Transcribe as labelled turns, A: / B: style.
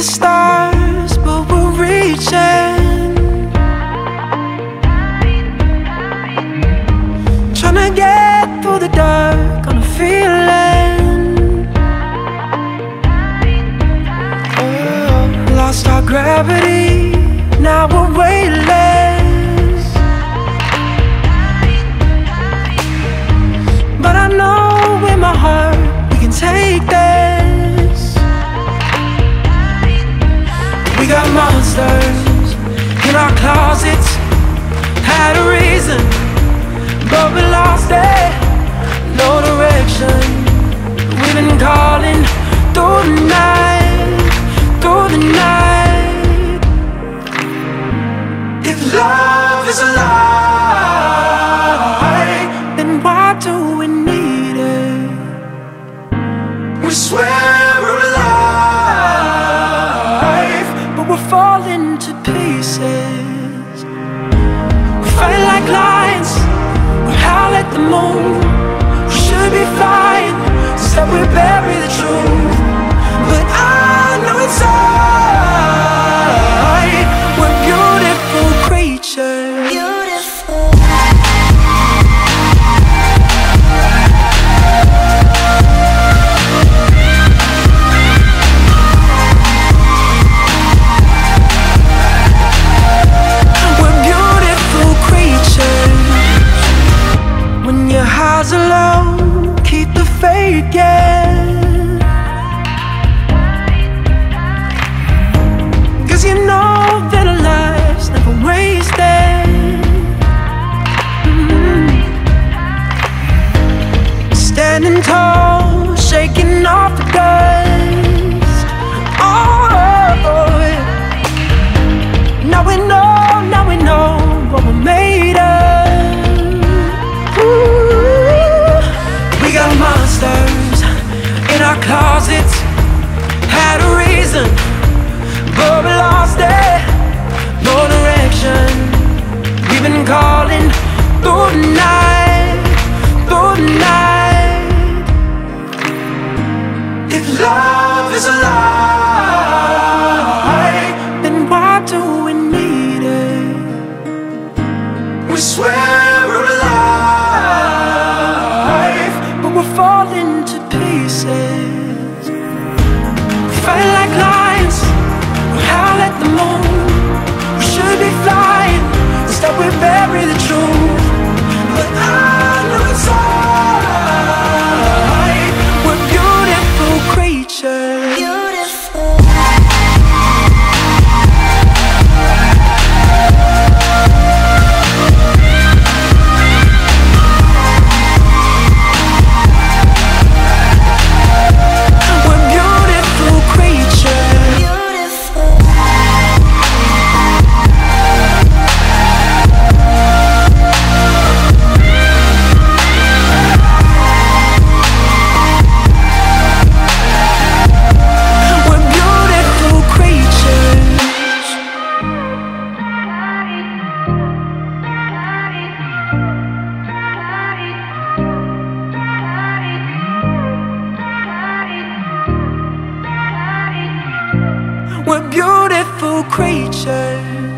A: the stars, but we're reaching. Trying to get through the dark on a feeling. Oh, Lost our gravity. moon. We should be flying, said we bury the truth. reason But we lost it. No direction. We've been calling Through the night Through the night. If love is a lie Then why do we need it? We swear We're beautiful creatures.